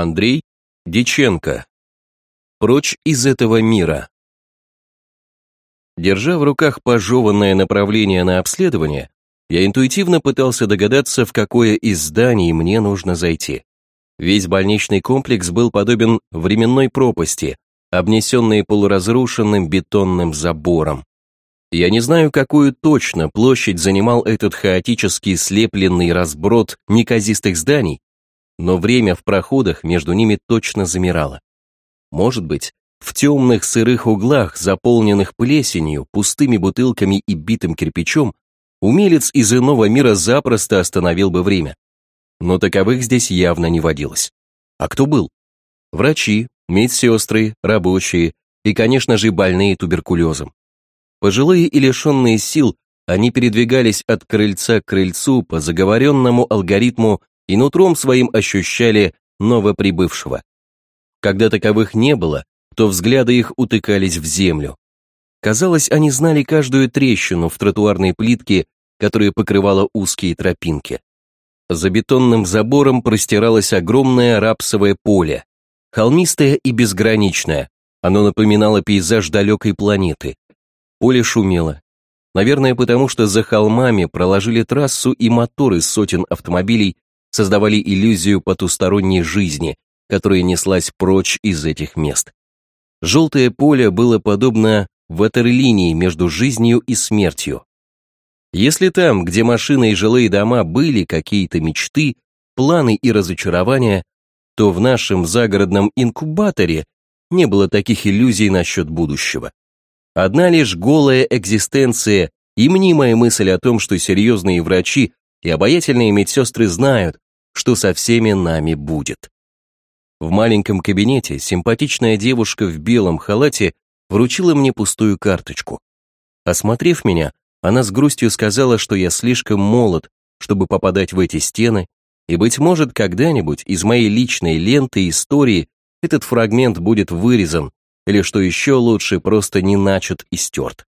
Андрей Диченко. Прочь из этого мира. Держа в руках пожеванное направление на обследование, я интуитивно пытался догадаться, в какое из зданий мне нужно зайти. Весь больничный комплекс был подобен временной пропасти, обнесенной полуразрушенным бетонным забором. Я не знаю, какую точно площадь занимал этот хаотически слепленный разброд неказистых зданий, но время в проходах между ними точно замирало. Может быть, в темных сырых углах, заполненных плесенью, пустыми бутылками и битым кирпичом, умелец из иного мира запросто остановил бы время. Но таковых здесь явно не водилось. А кто был? Врачи, медсестры, рабочие и, конечно же, больные туберкулезом. Пожилые и лишенные сил, они передвигались от крыльца к крыльцу по заговоренному алгоритму и нутром своим ощущали новоприбывшего. Когда таковых не было, то взгляды их утыкались в землю. Казалось, они знали каждую трещину в тротуарной плитке, которая покрывала узкие тропинки. За бетонным забором простиралось огромное рапсовое поле, холмистое и безграничное. Оно напоминало пейзаж далекой планеты. Поле шумело. Наверное, потому что за холмами проложили трассу и моторы сотен автомобилей создавали иллюзию потусторонней жизни, которая неслась прочь из этих мест. Желтое поле было подобно ватерлинии между жизнью и смертью. Если там, где машины и жилые дома были какие-то мечты, планы и разочарования, то в нашем загородном инкубаторе не было таких иллюзий насчет будущего. Одна лишь голая экзистенция и мнимая мысль о том, что серьезные врачи и обаятельные медсестры знают, что со всеми нами будет. В маленьком кабинете симпатичная девушка в белом халате вручила мне пустую карточку. Осмотрев меня, она с грустью сказала, что я слишком молод, чтобы попадать в эти стены, и, быть может, когда-нибудь из моей личной ленты истории этот фрагмент будет вырезан, или, что еще лучше, просто не начат и стерт.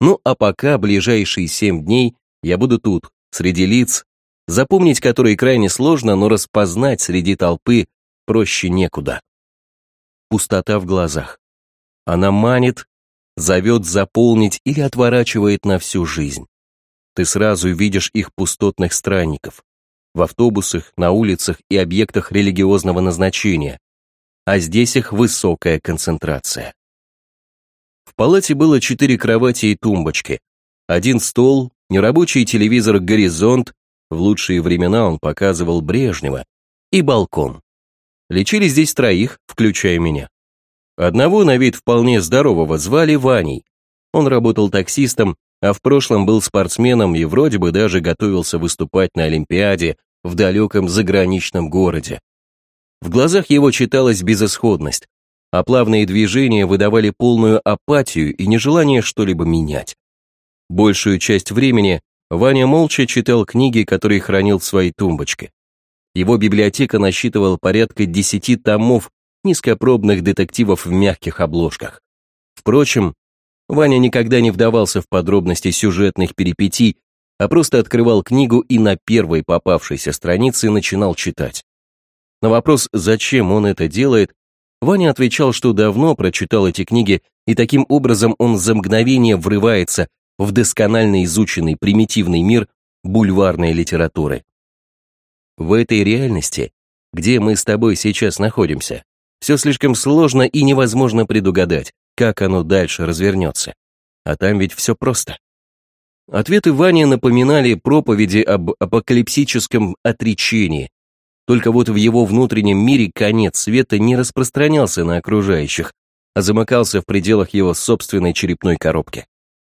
Ну, а пока ближайшие семь дней я буду тут, среди лиц, запомнить которые крайне сложно, но распознать среди толпы проще некуда. Пустота в глазах. Она манит, зовет заполнить или отворачивает на всю жизнь. Ты сразу видишь их пустотных странников. В автобусах, на улицах и объектах религиозного назначения. А здесь их высокая концентрация. В палате было четыре кровати и тумбочки. Один стол, нерабочий телевизор «Горизонт», в лучшие времена он показывал Брежнева, и балкон. Лечили здесь троих, включая меня. Одного на вид вполне здорового звали Ваней. Он работал таксистом, а в прошлом был спортсменом и вроде бы даже готовился выступать на Олимпиаде в далеком заграничном городе. В глазах его читалась безысходность, а плавные движения выдавали полную апатию и нежелание что-либо менять. Большую часть времени Ваня молча читал книги, которые хранил в своей тумбочке. Его библиотека насчитывала порядка десяти томов низкопробных детективов в мягких обложках. Впрочем, Ваня никогда не вдавался в подробности сюжетных перипетий, а просто открывал книгу и на первой попавшейся странице начинал читать. На вопрос, зачем он это делает, Ваня отвечал, что давно прочитал эти книги, и таким образом он за мгновение врывается в досконально изученный примитивный мир бульварной литературы. В этой реальности, где мы с тобой сейчас находимся, все слишком сложно и невозможно предугадать, как оно дальше развернется. А там ведь все просто. Ответы Вани напоминали проповеди об апокалипсическом отречении. Только вот в его внутреннем мире конец света не распространялся на окружающих, а замыкался в пределах его собственной черепной коробки.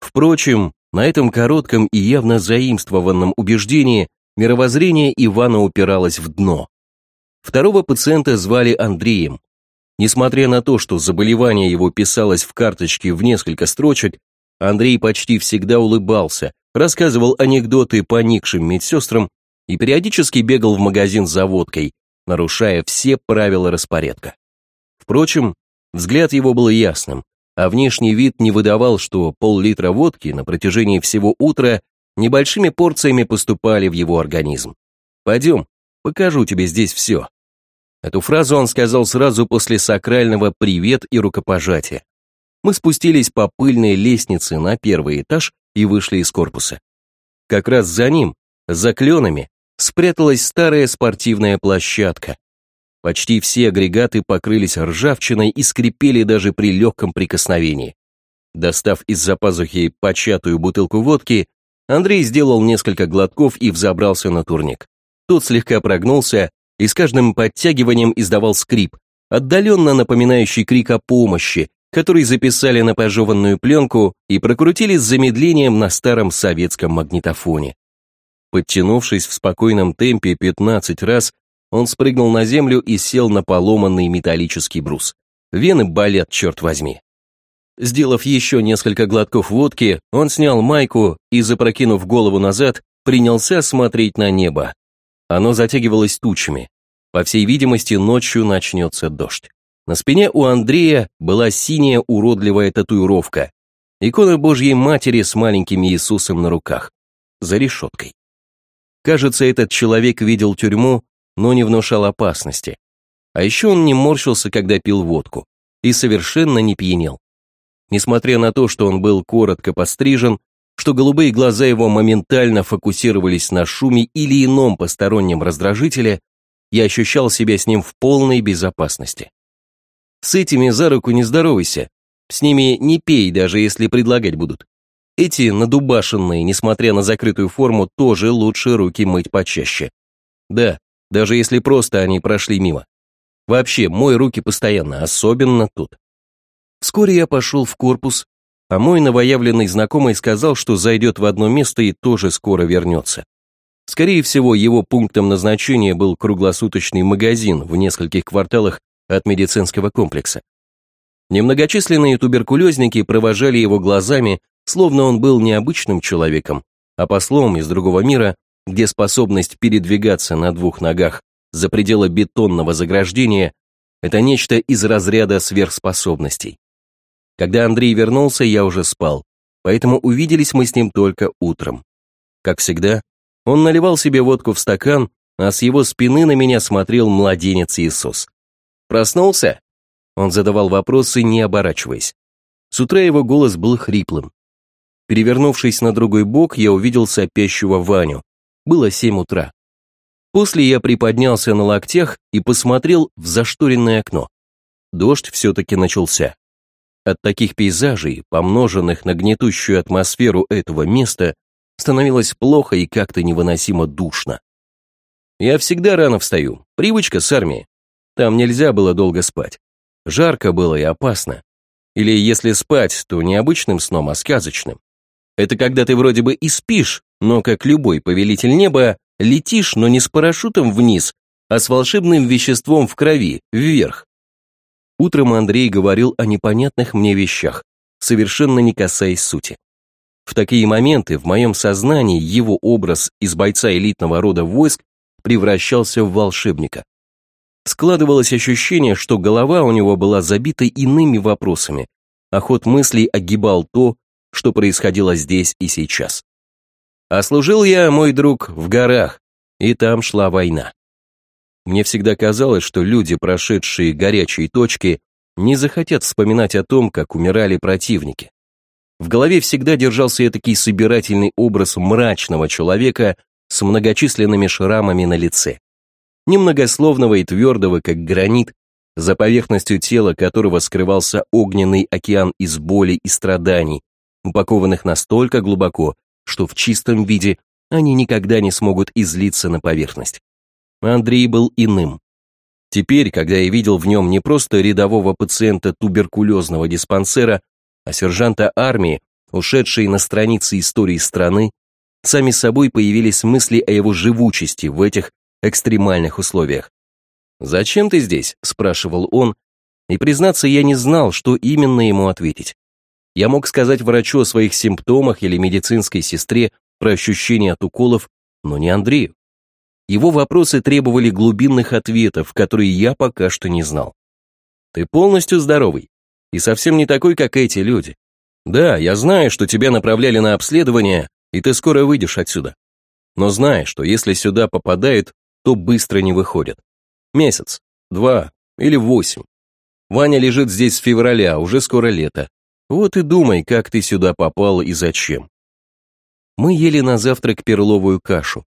Впрочем, на этом коротком и явно заимствованном убеждении мировоззрение Ивана упиралось в дно. Второго пациента звали Андреем. Несмотря на то, что заболевание его писалось в карточке в несколько строчек, Андрей почти всегда улыбался, рассказывал анекдоты поникшим медсестрам и периодически бегал в магазин за водкой, нарушая все правила распорядка. Впрочем, взгляд его был ясным, а внешний вид не выдавал, что пол-литра водки на протяжении всего утра небольшими порциями поступали в его организм. «Пойдем, покажу тебе здесь все». Эту фразу он сказал сразу после сакрального «привет» и рукопожатия. Мы спустились по пыльной лестнице на первый этаж и вышли из корпуса. Как раз за ним, за кленами, спряталась старая спортивная площадка. Почти все агрегаты покрылись ржавчиной и скрипели даже при легком прикосновении. Достав из-за пазухи початую бутылку водки, Андрей сделал несколько глотков и взобрался на турник. Тот слегка прогнулся и с каждым подтягиванием издавал скрип, отдаленно напоминающий крик о помощи, который записали на пожеванную пленку и прокрутили с замедлением на старом советском магнитофоне. Подтянувшись в спокойном темпе 15 раз, он спрыгнул на землю и сел на поломанный металлический брус. Вены болят, черт возьми. Сделав еще несколько глотков водки, он снял майку и, запрокинув голову назад, принялся смотреть на небо. Оно затягивалось тучами. По всей видимости, ночью начнется дождь. На спине у Андрея была синяя уродливая татуировка. Икона Божьей Матери с маленьким Иисусом на руках. За решеткой. Кажется, этот человек видел тюрьму, но не внушал опасности. А еще он не морщился, когда пил водку. И совершенно не пьянел. Несмотря на то, что он был коротко пострижен, что голубые глаза его моментально фокусировались на шуме или ином постороннем раздражителе, я ощущал себя с ним в полной безопасности. С этими за руку не здоровайся, с ними не пей, даже если предлагать будут. Эти надубашенные, несмотря на закрытую форму, тоже лучше руки мыть почаще. Да, даже если просто они прошли мимо. Вообще, мой руки постоянно, особенно тут. Вскоре я пошел в корпус, а мой новоявленный знакомый сказал, что зайдет в одно место и тоже скоро вернется. Скорее всего, его пунктом назначения был круглосуточный магазин в нескольких кварталах от медицинского комплекса. Немногочисленные туберкулезники провожали его глазами, словно он был необычным человеком, а послом из другого мира, где способность передвигаться на двух ногах за пределы бетонного заграждения – это нечто из разряда сверхспособностей. Когда Андрей вернулся, я уже спал, поэтому увиделись мы с ним только утром. Как всегда, он наливал себе водку в стакан, а с его спины на меня смотрел младенец Иисус. «Проснулся?» Он задавал вопросы, не оборачиваясь. С утра его голос был хриплым. Перевернувшись на другой бок, я увидел сопящего Ваню. Было семь утра. После я приподнялся на локтях и посмотрел в зашторенное окно. Дождь все-таки начался. От таких пейзажей, помноженных на гнетущую атмосферу этого места, становилось плохо и как-то невыносимо душно. Я всегда рано встаю, привычка с армии. Там нельзя было долго спать. Жарко было и опасно. Или если спать, то не обычным сном, а сказочным. Это когда ты вроде бы и спишь, но, как любой повелитель неба, летишь, но не с парашютом вниз, а с волшебным веществом в крови, вверх. Утром Андрей говорил о непонятных мне вещах, совершенно не касаясь сути. В такие моменты в моем сознании его образ из бойца элитного рода войск превращался в волшебника. Складывалось ощущение, что голова у него была забита иными вопросами, а ход мыслей огибал то, что происходило здесь и сейчас. А служил я, мой друг, в горах, и там шла война. Мне всегда казалось, что люди, прошедшие горячие точки, не захотят вспоминать о том, как умирали противники. В голове всегда держался этакий собирательный образ мрачного человека с многочисленными шрамами на лице. Немногословного и твердого, как гранит, за поверхностью тела которого скрывался огненный океан из боли и страданий, упакованных настолько глубоко, что в чистом виде они никогда не смогут излиться на поверхность. Андрей был иным. Теперь, когда я видел в нем не просто рядового пациента туберкулезного диспансера, а сержанта армии, ушедшей на страницы истории страны, сами собой появились мысли о его живучести в этих экстремальных условиях. «Зачем ты здесь?» – спрашивал он, и, признаться, я не знал, что именно ему ответить. Я мог сказать врачу о своих симптомах или медицинской сестре про ощущения от уколов, но не Андрею. Его вопросы требовали глубинных ответов, которые я пока что не знал. Ты полностью здоровый и совсем не такой, как эти люди. Да, я знаю, что тебя направляли на обследование, и ты скоро выйдешь отсюда. Но знай, что если сюда попадают, то быстро не выходят. Месяц, два или восемь. Ваня лежит здесь с февраля, уже скоро лето. Вот и думай, как ты сюда попал и зачем. Мы ели на завтрак перловую кашу.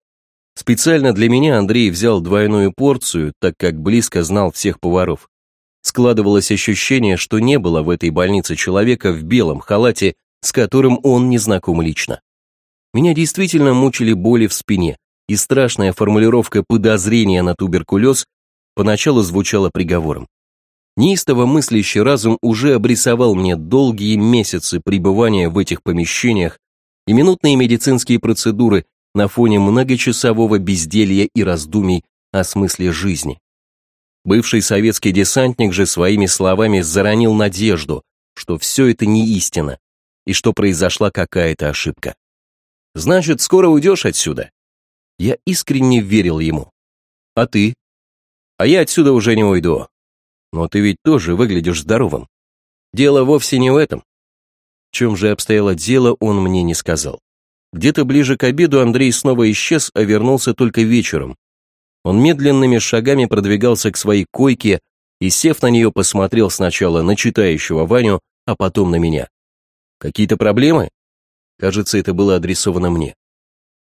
Специально для меня Андрей взял двойную порцию, так как близко знал всех поваров. Складывалось ощущение, что не было в этой больнице человека в белом халате, с которым он не знаком лично. Меня действительно мучили боли в спине, и страшная формулировка подозрения на туберкулез поначалу звучала приговором. Неистово мыслящий разум уже обрисовал мне долгие месяцы пребывания в этих помещениях и минутные медицинские процедуры на фоне многочасового безделья и раздумий о смысле жизни. Бывший советский десантник же своими словами заронил надежду, что все это не истина и что произошла какая-то ошибка. «Значит, скоро уйдешь отсюда?» Я искренне верил ему. «А ты?» «А я отсюда уже не уйду. Но ты ведь тоже выглядишь здоровым. Дело вовсе не в этом. В чем же обстояло дело, он мне не сказал. Где-то ближе к обеду Андрей снова исчез, а вернулся только вечером. Он медленными шагами продвигался к своей койке и, сев на нее, посмотрел сначала на читающего Ваню, а потом на меня. «Какие-то проблемы?» Кажется, это было адресовано мне.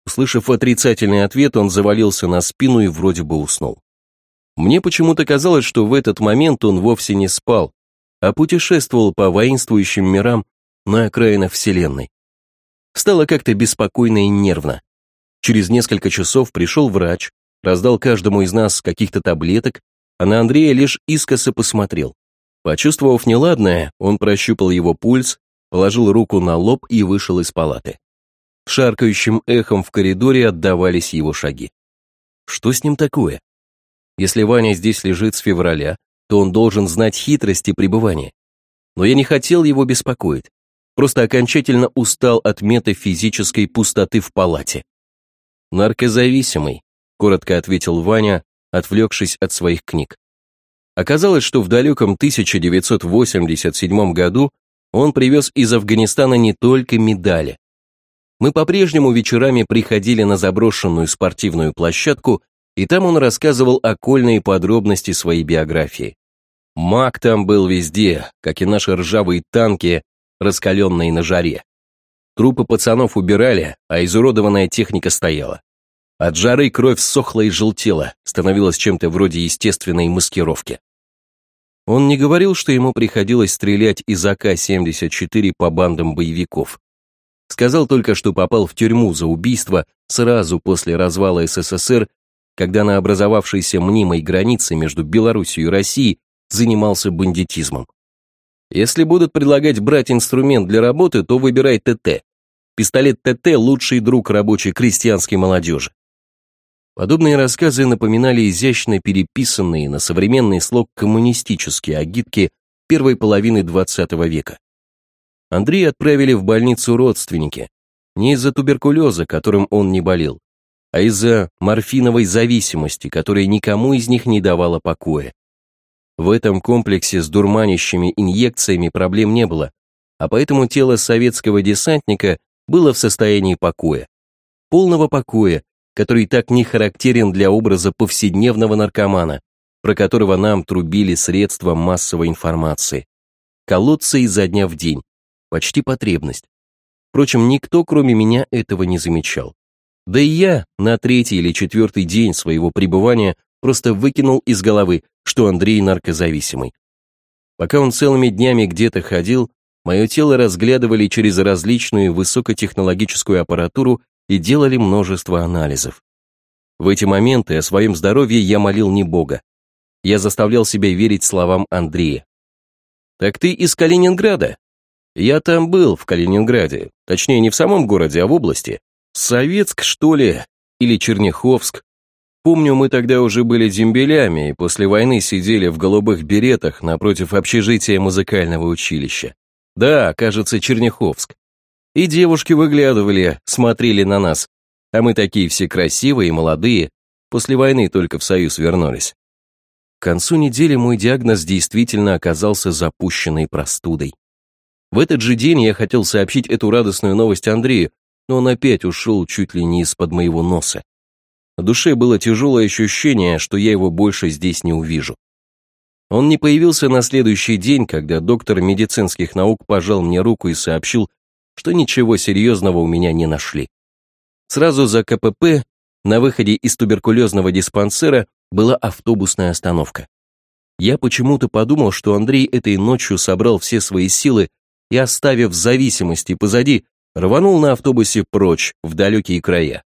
Услышав отрицательный ответ, он завалился на спину и вроде бы уснул. Мне почему-то казалось, что в этот момент он вовсе не спал, а путешествовал по воинствующим мирам на окраинах Вселенной. Стало как-то беспокойно и нервно. Через несколько часов пришел врач, раздал каждому из нас каких-то таблеток, а на Андрея лишь искоса посмотрел. Почувствовав неладное, он прощупал его пульс, положил руку на лоб и вышел из палаты. Шаркающим эхом в коридоре отдавались его шаги. Что с ним такое? Если Ваня здесь лежит с февраля, то он должен знать хитрости пребывания. Но я не хотел его беспокоить, просто окончательно устал от метафизической пустоты в палате. «Наркозависимый», — коротко ответил Ваня, отвлекшись от своих книг. Оказалось, что в далеком 1987 году он привез из Афганистана не только медали. Мы по-прежнему вечерами приходили на заброшенную спортивную площадку и там он рассказывал окольные подробности своей биографии. Маг там был везде, как и наши ржавые танки, раскаленные на жаре. Трупы пацанов убирали, а изуродованная техника стояла. От жары кровь сохла и желтела, становилась чем-то вроде естественной маскировки. Он не говорил, что ему приходилось стрелять из АК-74 по бандам боевиков. Сказал только, что попал в тюрьму за убийство сразу после развала СССР когда на образовавшейся мнимой границе между Белоруссией и Россией занимался бандитизмом. Если будут предлагать брать инструмент для работы, то выбирай ТТ. Пистолет ТТ – лучший друг рабочей крестьянской молодежи. Подобные рассказы напоминали изящно переписанные на современный слог коммунистические агитки первой половины XX века. Андрея отправили в больницу родственники, не из-за туберкулеза, которым он не болел, а из-за морфиновой зависимости, которая никому из них не давала покоя. В этом комплексе с дурманящими инъекциями проблем не было, а поэтому тело советского десантника было в состоянии покоя. Полного покоя, который так не характерен для образа повседневного наркомана, про которого нам трубили средства массовой информации. Колоться изо дня в день. Почти потребность. Впрочем, никто, кроме меня, этого не замечал. Да и я на третий или четвертый день своего пребывания просто выкинул из головы, что Андрей наркозависимый. Пока он целыми днями где-то ходил, мое тело разглядывали через различную высокотехнологическую аппаратуру и делали множество анализов. В эти моменты о своем здоровье я молил не Бога. Я заставлял себя верить словам Андрея. «Так ты из Калининграда?» «Я там был, в Калининграде. Точнее, не в самом городе, а в области. Советск, что ли? Или Черняховск? Помню, мы тогда уже были дембелями и после войны сидели в голубых беретах напротив общежития музыкального училища. Да, кажется, Черняховск. И девушки выглядывали, смотрели на нас, а мы такие все красивые и молодые, после войны только в Союз вернулись. К концу недели мой диагноз действительно оказался запущенной простудой. В этот же день я хотел сообщить эту радостную новость Андрею, но он опять ушел чуть ли не из-под моего носа. На душе было тяжелое ощущение, что я его больше здесь не увижу. Он не появился на следующий день, когда доктор медицинских наук пожал мне руку и сообщил, что ничего серьезного у меня не нашли. Сразу за КПП на выходе из туберкулезного диспансера была автобусная остановка. Я почему-то подумал, что Андрей этой ночью собрал все свои силы и, оставив зависимости позади, рванул на автобусе прочь, в далекие края.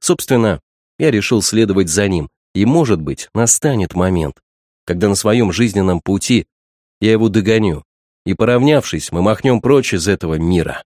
Собственно, я решил следовать за ним, и, может быть, настанет момент, когда на своем жизненном пути я его догоню, и, поравнявшись, мы махнем прочь из этого мира.